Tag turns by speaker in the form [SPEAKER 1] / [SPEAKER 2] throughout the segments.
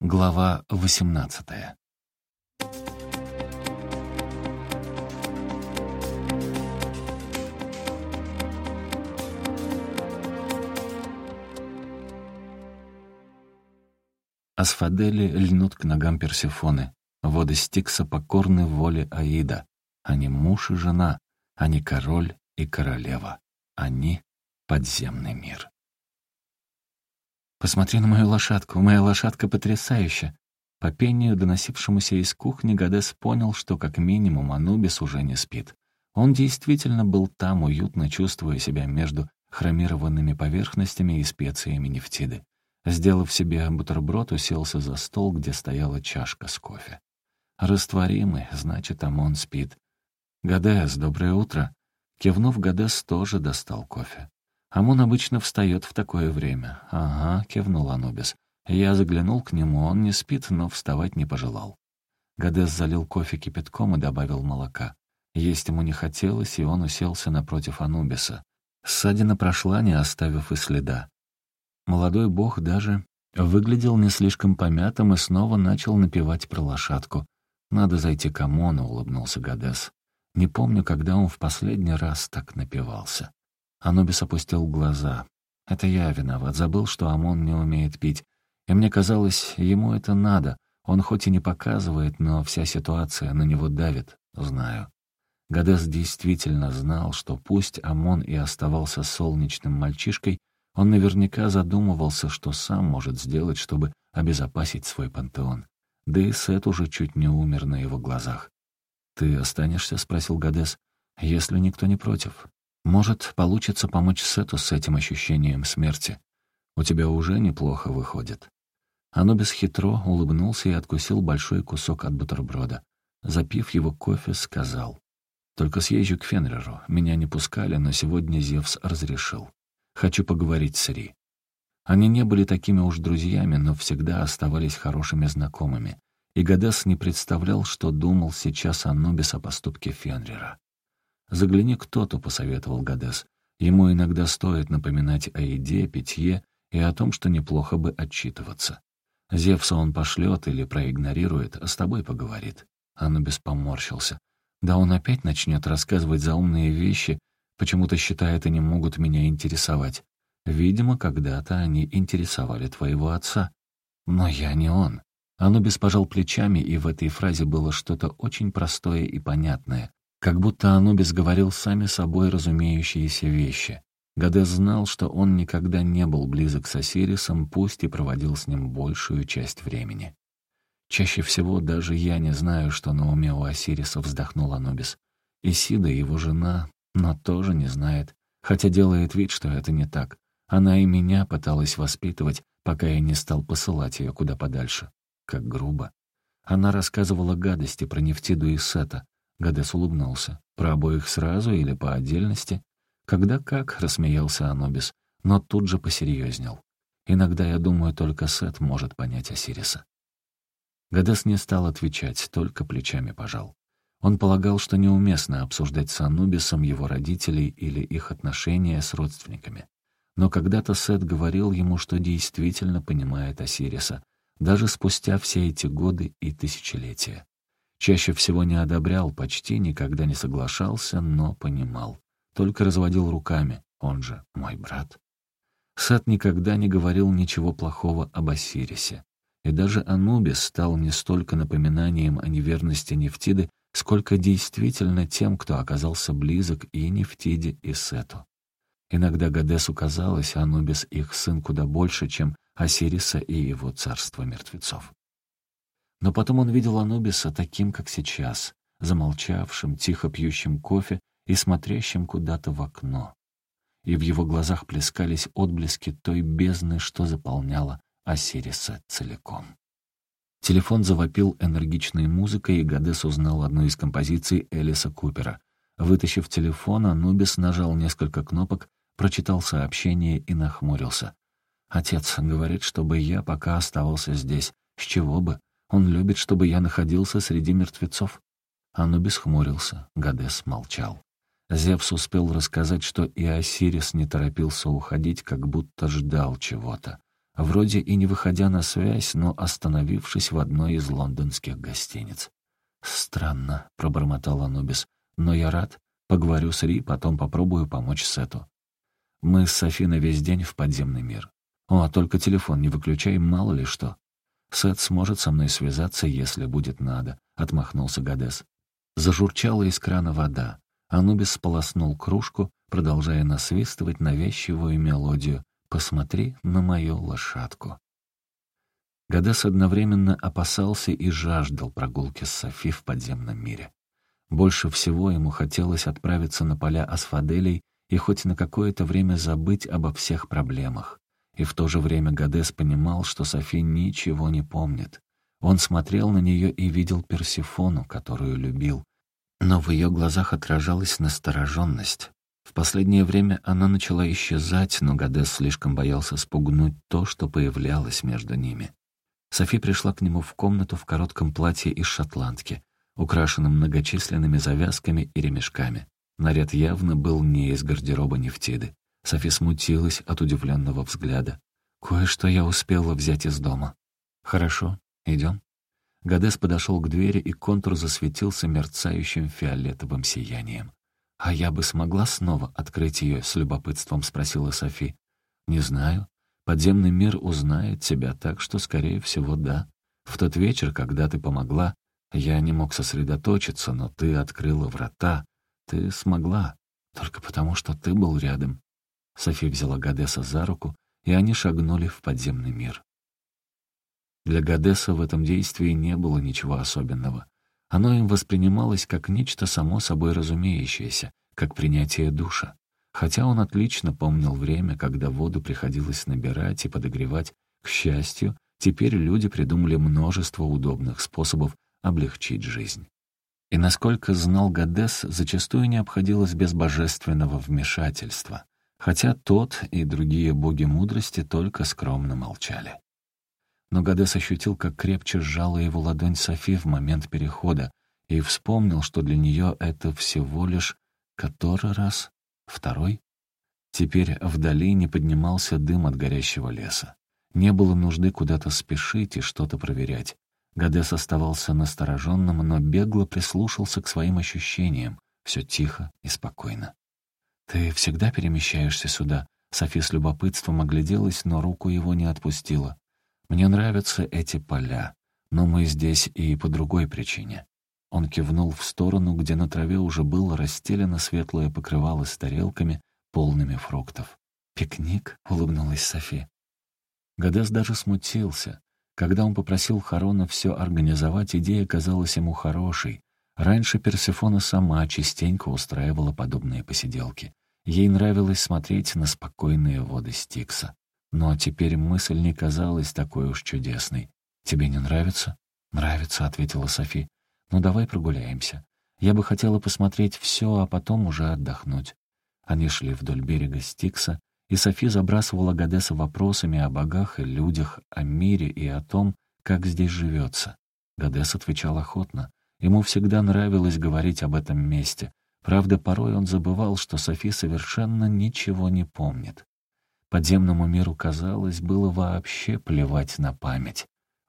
[SPEAKER 1] Глава 18 Асфадели льнут к ногам Персефоны. Воды Стикса покорны воле Аида. Они муж и жена, они король и королева. Они — подземный мир. «Посмотри на мою лошадку, моя лошадка потрясающая!» По пению, доносившемуся из кухни, Гадес понял, что как минимум Анубис уже не спит. Он действительно был там, уютно чувствуя себя между хромированными поверхностями и специями нефтиды. Сделав себе бутерброд, уселся за стол, где стояла чашка с кофе. Растворимый, значит, Амон спит. «Гадес, доброе утро!» Кивнув, Гадес тоже достал кофе. Амон обычно встает в такое время. «Ага», — кивнул Анубис. Я заглянул к нему, он не спит, но вставать не пожелал. Гадес залил кофе кипятком и добавил молока. Есть ему не хотелось, и он уселся напротив Анубиса. Ссадина прошла, не оставив и следа. Молодой бог даже выглядел не слишком помятым и снова начал напевать про лошадку. «Надо зайти к Амону», — улыбнулся Гадес. «Не помню, когда он в последний раз так напивался». Анубис опустил глаза. «Это я виноват, забыл, что Амон не умеет пить. И мне казалось, ему это надо. Он хоть и не показывает, но вся ситуация на него давит, знаю». Гадес действительно знал, что пусть Амон и оставался солнечным мальчишкой, он наверняка задумывался, что сам может сделать, чтобы обезопасить свой пантеон. Да и Сет уже чуть не умер на его глазах. «Ты останешься?» — спросил Гадес. «Если никто не против. Может, получится помочь Сету с этим ощущением смерти. У тебя уже неплохо выходит». Анубис хитро улыбнулся и откусил большой кусок от бутерброда. Запив его кофе, сказал. «Только съезжу к Фенреру. Меня не пускали, но сегодня Зевс разрешил. Хочу поговорить с Ри». Они не были такими уж друзьями, но всегда оставались хорошими знакомыми. И Гадес не представлял, что думал сейчас Анубис о поступке Фенрера. «Загляни кто-то», — посоветовал Гадес. «Ему иногда стоит напоминать о еде, питье и о том, что неплохо бы отчитываться. Зевса он пошлет или проигнорирует, а с тобой поговорит». Анубис поморщился. «Да он опять начнет рассказывать заумные вещи, почему-то считает, они могут меня интересовать. Видимо, когда-то они интересовали твоего отца. Но я не он». Анубис пожал плечами, и в этой фразе было что-то очень простое и понятное. Как будто Анубис говорил сами собой разумеющиеся вещи. Гадес знал, что он никогда не был близок с Осирисом, пусть и проводил с ним большую часть времени. «Чаще всего даже я не знаю, что на уме у Осириса», — вздохнул Анубис. Исида, его жена, но тоже не знает, хотя делает вид, что это не так. Она и меня пыталась воспитывать, пока я не стал посылать ее куда подальше. Как грубо. Она рассказывала гадости про Нефтиду и Сета, Гадес улыбнулся. «Про обоих сразу или по отдельности?» «Когда как», — рассмеялся Анубис, но тут же посерьезнел. «Иногда, я думаю, только Сет может понять Осириса». Гадес не стал отвечать, только плечами пожал. Он полагал, что неуместно обсуждать с Анубисом его родителей или их отношения с родственниками. Но когда-то Сет говорил ему, что действительно понимает Осириса, даже спустя все эти годы и тысячелетия. Чаще всего не одобрял, почти никогда не соглашался, но понимал. Только разводил руками, он же мой брат. Сет никогда не говорил ничего плохого об Осирисе. И даже Анубис стал не столько напоминанием о неверности Нефтиды, сколько действительно тем, кто оказался близок и Нефтиде, и Сету. Иногда Гадесу казалось, Анубис их сын куда больше, чем Осириса и его царство мертвецов. Но потом он видел Анубиса таким, как сейчас, замолчавшим, тихо пьющим кофе и смотрящим куда-то в окно. И в его глазах плескались отблески той бездны, что заполняла Осириса целиком. Телефон завопил энергичной музыкой, и Гадес узнал одну из композиций Элиса Купера. Вытащив телефон, Анубис нажал несколько кнопок, прочитал сообщение и нахмурился. «Отец говорит, чтобы я пока оставался здесь. С чего бы? Он любит, чтобы я находился среди мертвецов». Анубис хмурился, Гадес молчал. Зевс успел рассказать, что и Осирис не торопился уходить, как будто ждал чего-то. вроде и не выходя на связь, но остановившись в одной из лондонских гостиниц. «Странно», — пробормотал Анубис, — «но я рад. Поговорю с Ри, потом попробую помочь Сету». Мы с Софиной весь день в подземный мир. О, только телефон не выключай, мало ли что. Сет сможет со мной связаться, если будет надо», — отмахнулся Гадес. Зажурчала из крана вода. Анубис сполоснул кружку, продолжая насвистывать навязчивую мелодию «Посмотри на мою лошадку». Гадес одновременно опасался и жаждал прогулки с Софи в подземном мире. Больше всего ему хотелось отправиться на поля асфаделей и хоть на какое-то время забыть обо всех проблемах. И в то же время Гадес понимал, что Софи ничего не помнит. Он смотрел на нее и видел Персифону, которую любил. Но в ее глазах отражалась настороженность. В последнее время она начала исчезать, но Гадес слишком боялся спугнуть то, что появлялось между ними. Софи пришла к нему в комнату в коротком платье из шотландки, украшенном многочисленными завязками и ремешками. Наряд явно был не из гардероба Нефтиды. Софи смутилась от удивленного взгляда. «Кое-что я успела взять из дома». «Хорошо, идем». Гадес подошел к двери, и контур засветился мерцающим фиолетовым сиянием. «А я бы смогла снова открыть ее?» — с любопытством спросила Софи. «Не знаю. Подземный мир узнает тебя, так что, скорее всего, да. В тот вечер, когда ты помогла, я не мог сосредоточиться, но ты открыла врата. Ты смогла, только потому что ты был рядом». Софи взяла Гадеса за руку, и они шагнули в подземный мир. Для Гадеса в этом действии не было ничего особенного. Оно им воспринималось как нечто само собой разумеющееся, как принятие душа хотя он отлично помнил время, когда воду приходилось набирать и подогревать. К счастью, теперь люди придумали множество удобных способов облегчить жизнь. И насколько знал Гадес, зачастую не обходилось без божественного вмешательства, хотя тот и другие боги мудрости только скромно молчали. Но Гадес ощутил, как крепче сжала его ладонь Софи в момент перехода и вспомнил, что для нее это всего лишь который раз Второй? Теперь вдали не поднимался дым от горящего леса. Не было нужды куда-то спешить и что-то проверять. Гадес оставался настороженным, но бегло прислушался к своим ощущениям. Все тихо и спокойно. «Ты всегда перемещаешься сюда?» Софи с любопытством огляделась, но руку его не отпустила. «Мне нравятся эти поля, но мы здесь и по другой причине. Он кивнул в сторону, где на траве уже было расстелено светлое покрывало с тарелками, полными фруктов. «Пикник?» — улыбнулась Софи. Гадес даже смутился. Когда он попросил Харона все организовать, идея казалась ему хорошей. Раньше Персефона сама частенько устраивала подобные посиделки. Ей нравилось смотреть на спокойные воды Стикса. Но теперь мысль не казалась такой уж чудесной. «Тебе не нравится?» «Нравится», — ответила Софи. «Ну давай прогуляемся. Я бы хотела посмотреть все, а потом уже отдохнуть». Они шли вдоль берега Стикса, и Софи забрасывала Гадеса вопросами о богах и людях, о мире и о том, как здесь живется. Гадес отвечал охотно. Ему всегда нравилось говорить об этом месте. Правда, порой он забывал, что Софи совершенно ничего не помнит. Подземному миру, казалось, было вообще плевать на память.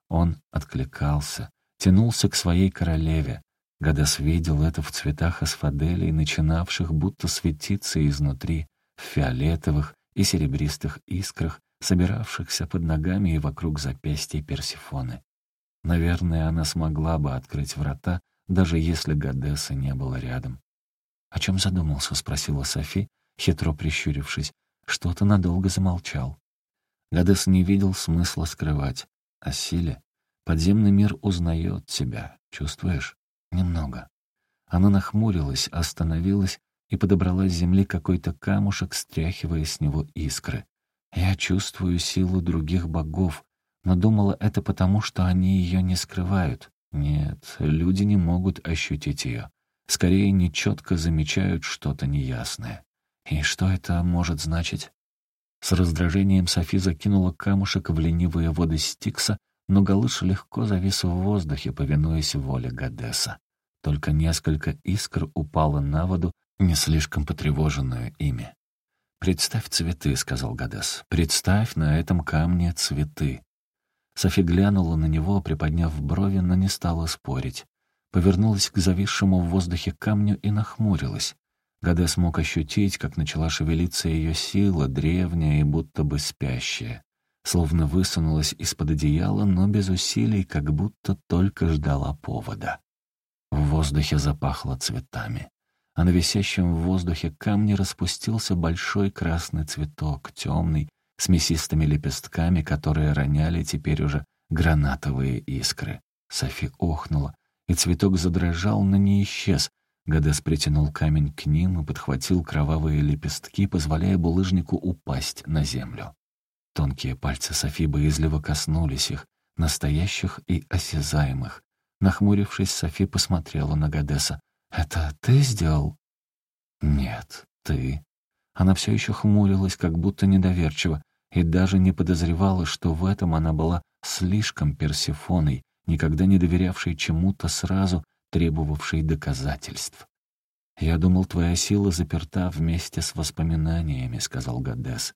[SPEAKER 1] Он откликался, тянулся к своей королеве. Гадас видел это в цветах асфаделей, начинавших будто светиться изнутри, в фиолетовых и серебристых искрах, собиравшихся под ногами и вокруг запястья Персифоны. Наверное, она смогла бы открыть врата, даже если Гадеса не было рядом. «О чем задумался?» — спросила Софи, хитро прищурившись. Что-то надолго замолчал. Гадес не видел смысла скрывать. О силе, Подземный мир узнает тебя, чувствуешь? Немного. Она нахмурилась, остановилась и подобрала с земли какой-то камушек, стряхивая с него искры. Я чувствую силу других богов, но думала это потому, что они ее не скрывают. Нет, люди не могут ощутить ее. Скорее, нечетко замечают что-то неясное. И что это может значить? С раздражением Софи закинула камушек в ленивые воды Стикса, но Галыш легко завис в воздухе, повинуясь воле Гадеса. Только несколько искр упало на воду, не слишком потревоженную ими. «Представь цветы», — сказал Гадес. «Представь на этом камне цветы». Софи глянула на него, приподняв брови, но не стала спорить. Повернулась к зависшему в воздухе камню и нахмурилась. Гадес мог ощутить, как начала шевелиться ее сила, древняя и будто бы спящая. Словно высунулась из-под одеяла, но без усилий, как будто только ждала повода. В воздухе запахло цветами а на висящем в воздухе камне распустился большой красный цветок, темный, с мясистыми лепестками, которые роняли теперь уже гранатовые искры. Софи охнула, и цветок задрожал, но не исчез. Гадес притянул камень к ним и подхватил кровавые лепестки, позволяя булыжнику упасть на землю. Тонкие пальцы Софи боязливо коснулись их, настоящих и осязаемых. Нахмурившись, Софи посмотрела на Гадеса. «Это ты сделал?» «Нет, ты». Она все еще хмурилась, как будто недоверчиво, и даже не подозревала, что в этом она была слишком Персифоной, никогда не доверявшей чему-то сразу, требовавшей доказательств. «Я думал, твоя сила заперта вместе с воспоминаниями», — сказал Гадес.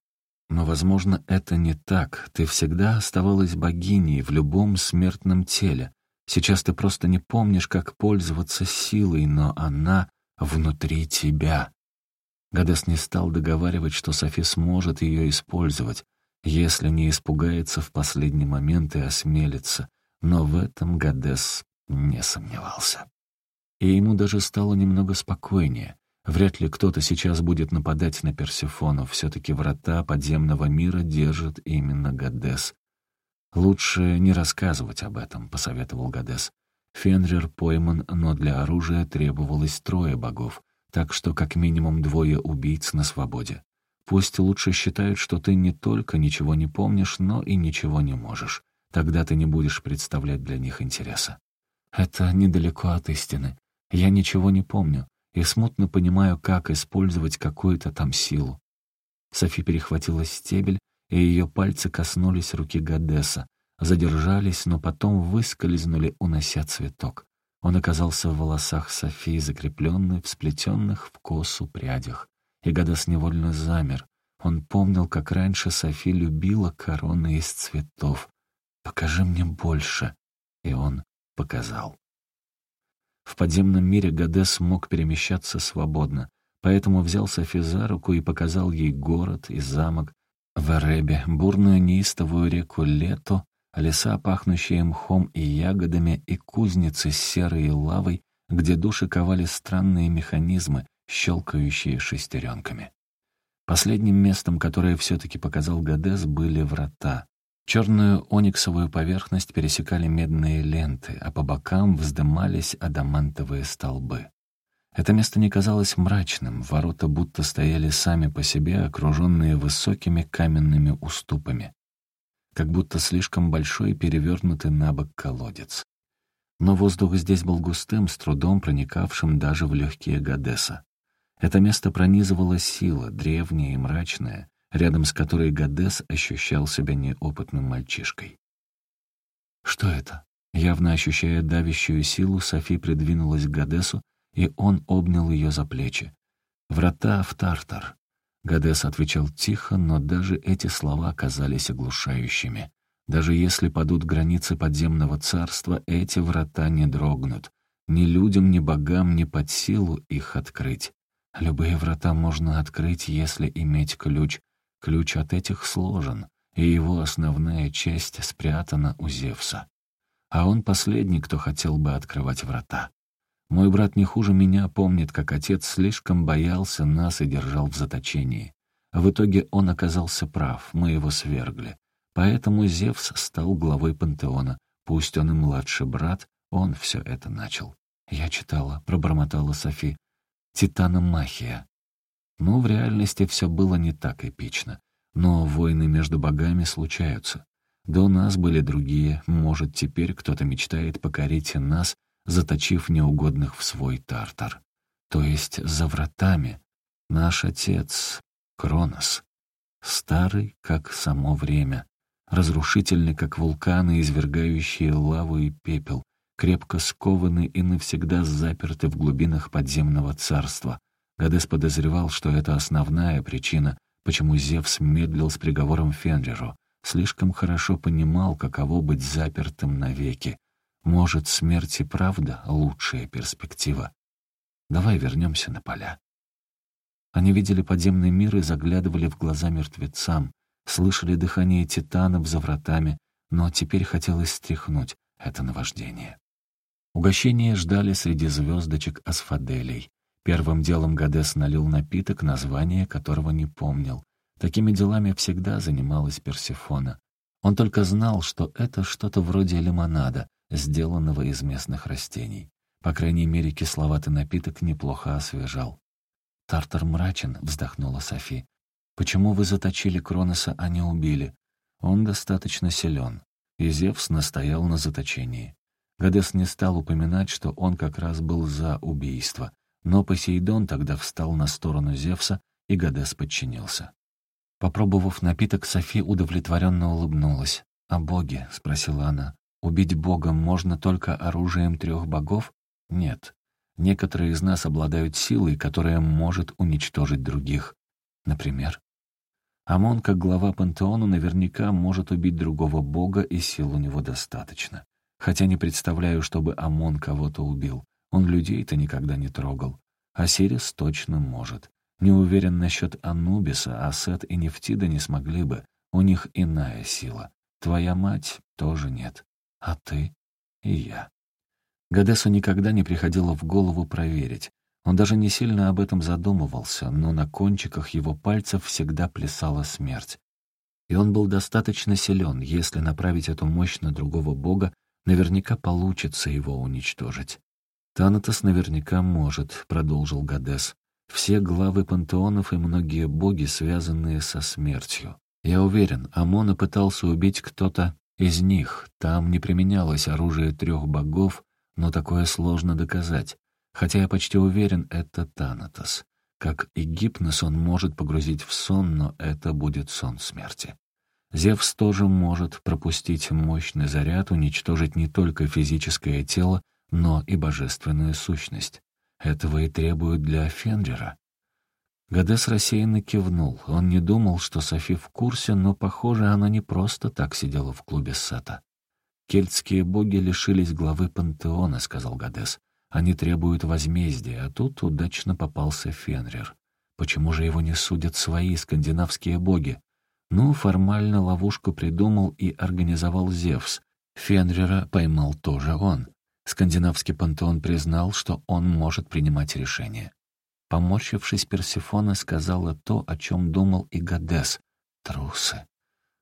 [SPEAKER 1] «Но, возможно, это не так. Ты всегда оставалась богиней в любом смертном теле. Сейчас ты просто не помнишь, как пользоваться силой, но она внутри тебя. Гадес не стал договаривать, что Софи сможет ее использовать, если не испугается в последний момент и осмелится, но в этом Гадес не сомневался. И ему даже стало немного спокойнее. Вряд ли кто-то сейчас будет нападать на Персифону, все-таки врата подземного мира держит именно Гадес. «Лучше не рассказывать об этом», — посоветовал Гадес. Фенрир пойман, но для оружия требовалось трое богов, так что как минимум двое убийц на свободе. Пусть лучше считают, что ты не только ничего не помнишь, но и ничего не можешь. Тогда ты не будешь представлять для них интереса. Это недалеко от истины. Я ничего не помню и смутно понимаю, как использовать какую-то там силу. Софи перехватила стебель, и ее пальцы коснулись руки Гадеса, задержались, но потом выскользнули, унося цветок. Он оказался в волосах Софии, закрепленный в сплетенных в косу прядях. И Гадас невольно замер. Он помнил, как раньше Софи любила короны из цветов. «Покажи мне больше». И он показал. В подземном мире Гадес мог перемещаться свободно, поэтому взял Софи за руку и показал ей город и замок, в Эребе, бурную неистовую реку Лето, леса, пахнущие мхом и ягодами, и кузницы с серой лавой, где души ковали странные механизмы, щелкающие шестеренками. Последним местом, которое все-таки показал Гадес, были врата. Черную ониксовую поверхность пересекали медные ленты, а по бокам вздымались адамантовые столбы. Это место не казалось мрачным, ворота будто стояли сами по себе, окруженные высокими каменными уступами как будто слишком большой перевернутый на бок колодец. Но воздух здесь был густым, с трудом проникавшим даже в легкие Гадеса. Это место пронизывала сила, древняя и мрачная, рядом с которой Гадес ощущал себя неопытным мальчишкой. Что это? Явно ощущая давящую силу, Софи придвинулась к Гадесу, и он обнял ее за плечи. Врата в Тартар. Гадес отвечал тихо, но даже эти слова оказались оглушающими. Даже если падут границы подземного царства, эти врата не дрогнут. Ни людям, ни богам ни под силу их открыть. Любые врата можно открыть, если иметь ключ. Ключ от этих сложен, и его основная часть спрятана у Зевса. А он последний, кто хотел бы открывать врата. Мой брат не хуже меня помнит, как отец слишком боялся нас и держал в заточении. В итоге он оказался прав, мы его свергли. Поэтому Зевс стал главой пантеона. Пусть он и младший брат, он все это начал. Я читала, пробормотала Софи. Титаномахия. Ну, в реальности все было не так эпично. Но войны между богами случаются. До нас были другие, может, теперь кто-то мечтает покорить нас заточив неугодных в свой тартар. То есть за вратами наш отец Кронос, старый, как само время, разрушительный, как вулканы, извергающие лаву и пепел, крепко скованный и навсегда запертый в глубинах подземного царства. Гадес подозревал, что это основная причина, почему Зевс медлил с приговором Фенриру, слишком хорошо понимал, каково быть запертым навеки. Может, смерть и правда лучшая перспектива. Давай вернемся на поля. Они видели подземный мир и заглядывали в глаза мертвецам, слышали дыхание титанов за вратами, но теперь хотелось стряхнуть это наваждение. Угощение ждали среди звездочек асфаделей. Первым делом Гадес налил напиток, название которого не помнил. Такими делами всегда занималась Персифона. Он только знал, что это что-то вроде лимонада, сделанного из местных растений. По крайней мере, кисловатый напиток неплохо освежал. «Тартар мрачен», — вздохнула Софи. «Почему вы заточили Кроноса, а не убили? Он достаточно силен». И Зевс настоял на заточении. Гадес не стал упоминать, что он как раз был за убийство, но Посейдон тогда встал на сторону Зевса, и Гадес подчинился. Попробовав напиток, Софи удовлетворенно улыбнулась. «О боге?» — спросила она. «Убить бога можно только оружием трех богов?» «Нет. Некоторые из нас обладают силой, которая может уничтожить других. Например, Амон, как глава пантеона, наверняка может убить другого бога, и сил у него достаточно. Хотя не представляю, чтобы Амон кого-то убил. Он людей-то никогда не трогал. Осирис точно может. Не уверен насчет Анубиса, а Сет и Нефтида не смогли бы. У них иная сила. Твоя мать тоже нет. А ты и я. Гадесу никогда не приходило в голову проверить. Он даже не сильно об этом задумывался, но на кончиках его пальцев всегда плясала смерть. И он был достаточно силен, если направить эту мощь на другого бога, наверняка получится его уничтожить. «Танатос наверняка может», — продолжил Гадес. «Все главы пантеонов и многие боги, связанные со смертью. Я уверен, Амона пытался убить кто-то из них. Там не применялось оружие трех богов, но такое сложно доказать. Хотя я почти уверен, это Танатос. Как и гипноз он может погрузить в сон, но это будет сон смерти. Зевс тоже может пропустить мощный заряд, уничтожить не только физическое тело, но и божественную сущность. Этого и требуют для Фенджера. Гадес рассеянно кивнул. Он не думал, что Софи в курсе, но, похоже, она не просто так сидела в клубе Сета. «Кельтские боги лишились главы пантеона», — сказал Гадес. «Они требуют возмездия, а тут удачно попался Фенрир. Почему же его не судят свои скандинавские боги? Ну, формально ловушку придумал и организовал Зевс. Фенрира поймал тоже он. Скандинавский пантеон признал, что он может принимать решения. Поморщившись, Персифона сказала то, о чем думал и Гадес. «Трусы».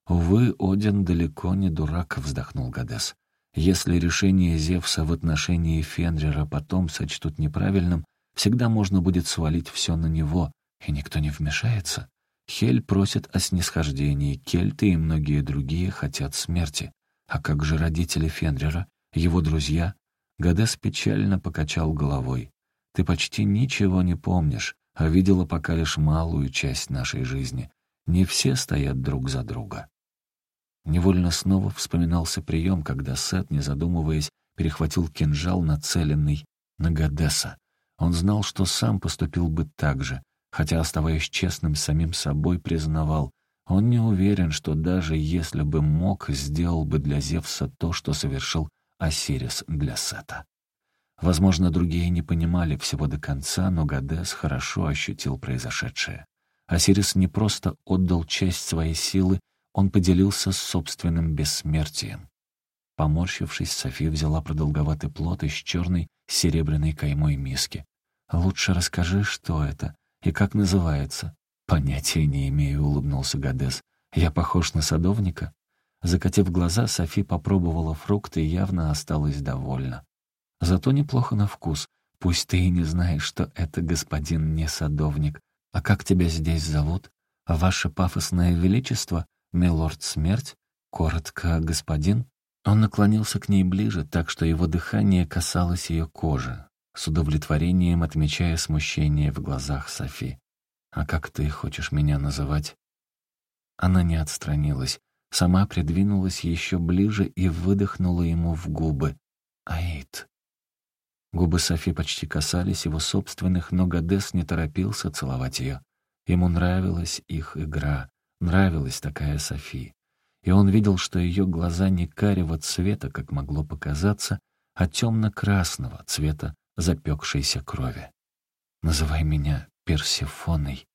[SPEAKER 1] «Увы, Один далеко не дурак», — вздохнул Гадес. «Если решение Зевса в отношении Фенрира потом сочтут неправильным, всегда можно будет свалить все на него, и никто не вмешается. Хель просит о снисхождении, кельты и многие другие хотят смерти. А как же родители Фенрира, его друзья?» Гадес печально покачал головой. «Ты почти ничего не помнишь, а видела пока лишь малую часть нашей жизни. Не все стоят друг за друга». Невольно снова вспоминался прием, когда Сет, не задумываясь, перехватил кинжал, нацеленный на Гадеса. Он знал, что сам поступил бы так же, хотя, оставаясь честным самим собой, признавал, он не уверен, что даже если бы мог, сделал бы для Зевса то, что совершил Осирис для Сета. Возможно, другие не понимали всего до конца, но Гадес хорошо ощутил произошедшее. Осирис не просто отдал часть своей силы он поделился с собственным бессмертием. Поморщившись, София взяла продолговатый плод из черной серебряной каймой миски. «Лучше расскажи, что это и как называется». «Понятия не имею», — улыбнулся Гадес. «Я похож на садовника?» Закатив глаза, Софи попробовала фрукты и явно осталась довольна. «Зато неплохо на вкус. Пусть ты и не знаешь, что это господин не садовник. А как тебя здесь зовут? Ваше пафосное величество?» «Милорд Смерть?» «Коротко, господин?» Он наклонился к ней ближе, так что его дыхание касалось ее кожи, с удовлетворением отмечая смущение в глазах Софи. «А как ты хочешь меня называть?» Она не отстранилась, сама придвинулась еще ближе и выдохнула ему в губы. «Аид». Губы Софи почти касались его собственных, но Гадес не торопился целовать ее. Ему нравилась их игра, нравилась такая Софи. И он видел, что ее глаза не карего цвета, как могло показаться, а темно-красного цвета запекшейся крови. «Называй меня Персифоной».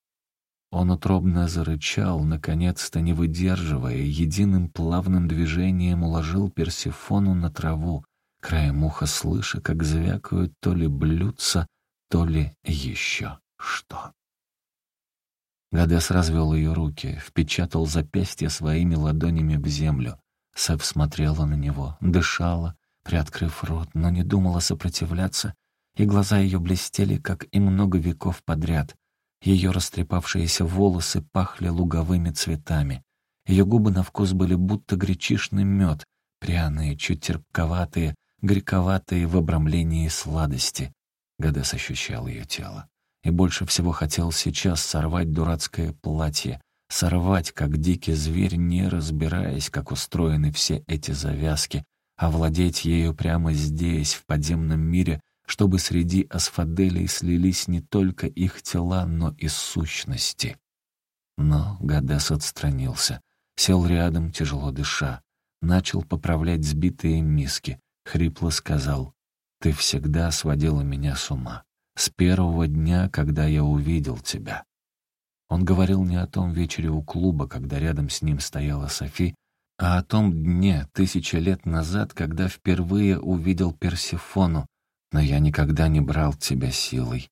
[SPEAKER 1] Он утробно зарычал, наконец-то не выдерживая, единым плавным движением уложил Персифону на траву, краем уха слыша, как звякают то ли блюдца, то ли еще что. Гадес развел ее руки, впечатал запястье своими ладонями в землю. Сэв смотрела на него, дышала, приоткрыв рот, но не думала сопротивляться, и глаза ее блестели, как и много веков подряд. Ее растрепавшиеся волосы пахли луговыми цветами. Ее губы на вкус были будто гречишный мед, пряные, чуть терпковатые, горьковатые в обрамлении сладости. Гадес ощущал ее тело. И больше всего хотел сейчас сорвать дурацкое платье, сорвать, как дикий зверь, не разбираясь, как устроены все эти завязки, овладеть ею прямо здесь, в подземном мире, чтобы среди асфаделей слились не только их тела, но и сущности. Но Гадес отстранился, сел рядом, тяжело дыша, начал поправлять сбитые миски, хрипло сказал, «Ты всегда сводила меня с ума, с первого дня, когда я увидел тебя». Он говорил не о том вечере у клуба, когда рядом с ним стояла Софи, а о том дне, тысячи лет назад, когда впервые увидел Персифону, но я никогда не брал тебя силой.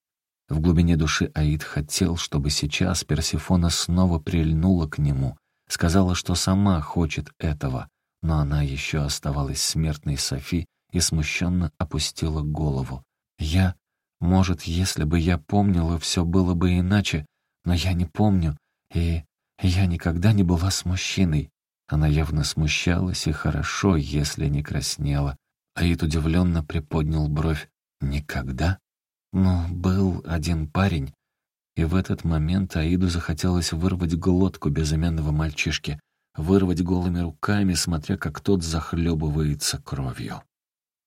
[SPEAKER 1] В глубине души Аид хотел, чтобы сейчас Персифона снова прильнула к нему, сказала, что сама хочет этого, но она еще оставалась смертной Софи и смущенно опустила голову. «Я... Может, если бы я помнила, все было бы иначе, но я не помню, и я никогда не была с мужчиной. Она явно смущалась, и хорошо, если не краснела. Аид удивленно приподнял бровь. «Никогда?» «Ну, был один парень». И в этот момент Аиду захотелось вырвать глотку безымянного мальчишки, вырвать голыми руками, смотря как тот захлебывается кровью.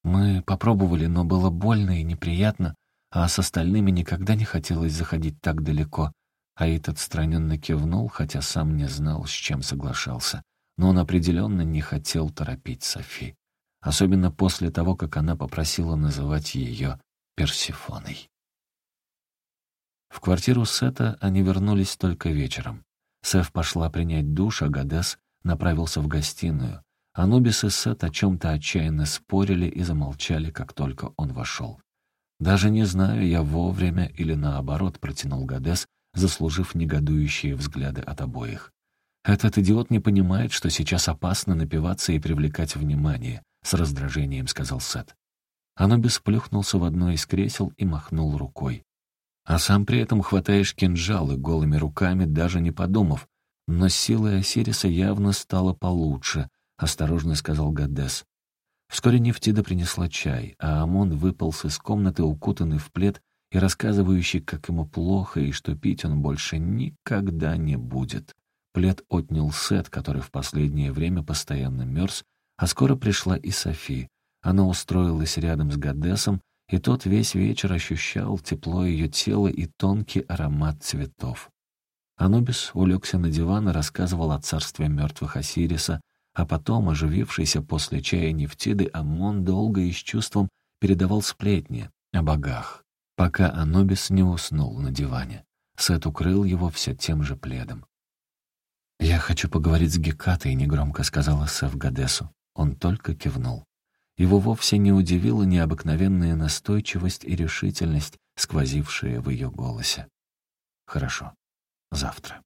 [SPEAKER 1] Мы попробовали, но было больно и неприятно, а с остальными никогда не хотелось заходить так далеко. Аид отстраненно кивнул, хотя сам не знал, с чем соглашался но он определенно не хотел торопить Софи, особенно после того, как она попросила называть ее Персифоной. В квартиру Сета они вернулись только вечером. Сеф пошла принять душ, а Гадес направился в гостиную. Анубис и Сет о чем-то отчаянно спорили и замолчали, как только он вошел. «Даже не знаю, я вовремя или наоборот», — протянул Гадес, заслужив негодующие взгляды от обоих. «Этот идиот не понимает, что сейчас опасно напиваться и привлекать внимание», — с раздражением сказал Сет. Анубис плюхнулся в одно из кресел и махнул рукой. А сам при этом хватаешь кинжалы голыми руками, даже не подумав. Но силой Осириса явно стало получше, — осторожно сказал Гадес. Вскоре Нефтида принесла чай, а Амон выполз из комнаты, укутанный в плед и рассказывающий, как ему плохо и что пить он больше никогда не будет. Плед отнял Сет, который в последнее время постоянно мерз, а скоро пришла и Софи. Она устроилась рядом с Гадесом, и тот весь вечер ощущал тепло ее тела и тонкий аромат цветов. Анубис улегся на диван и рассказывал о царстве мертвых Осириса, а потом, оживившийся после чая Нефтиды, Амон долго и с чувством передавал сплетни о богах, пока Анубис не уснул на диване. Сет укрыл его все тем же пледом. «Я хочу поговорить с Гекатой», — негромко сказала Сеф Гадесу. Он только кивнул. Его вовсе не удивила необыкновенная настойчивость и решительность, сквозившие в ее голосе. «Хорошо. Завтра».